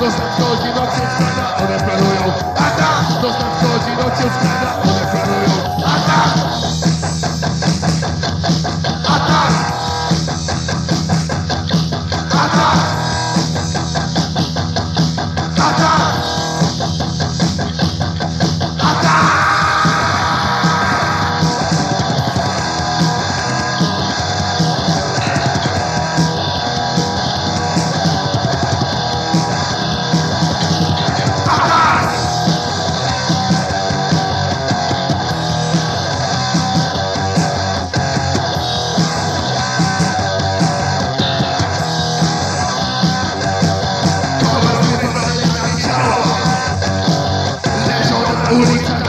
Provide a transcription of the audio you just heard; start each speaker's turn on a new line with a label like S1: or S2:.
S1: Los Angeles Booty.